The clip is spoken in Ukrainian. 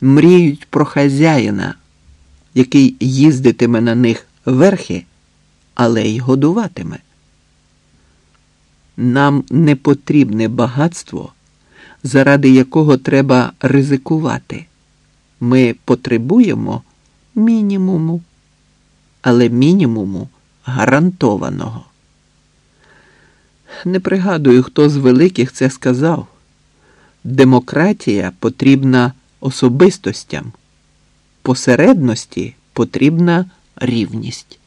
мріють про хазяїна, який їздитиме на них верхи, але й годуватиме. Нам не потрібне багатство, заради якого треба ризикувати. Ми потребуємо мінімуму, але мінімуму гарантованого. Не пригадую, хто з великих це сказав. Демократія потрібна особистостям, посередності потрібна рівність.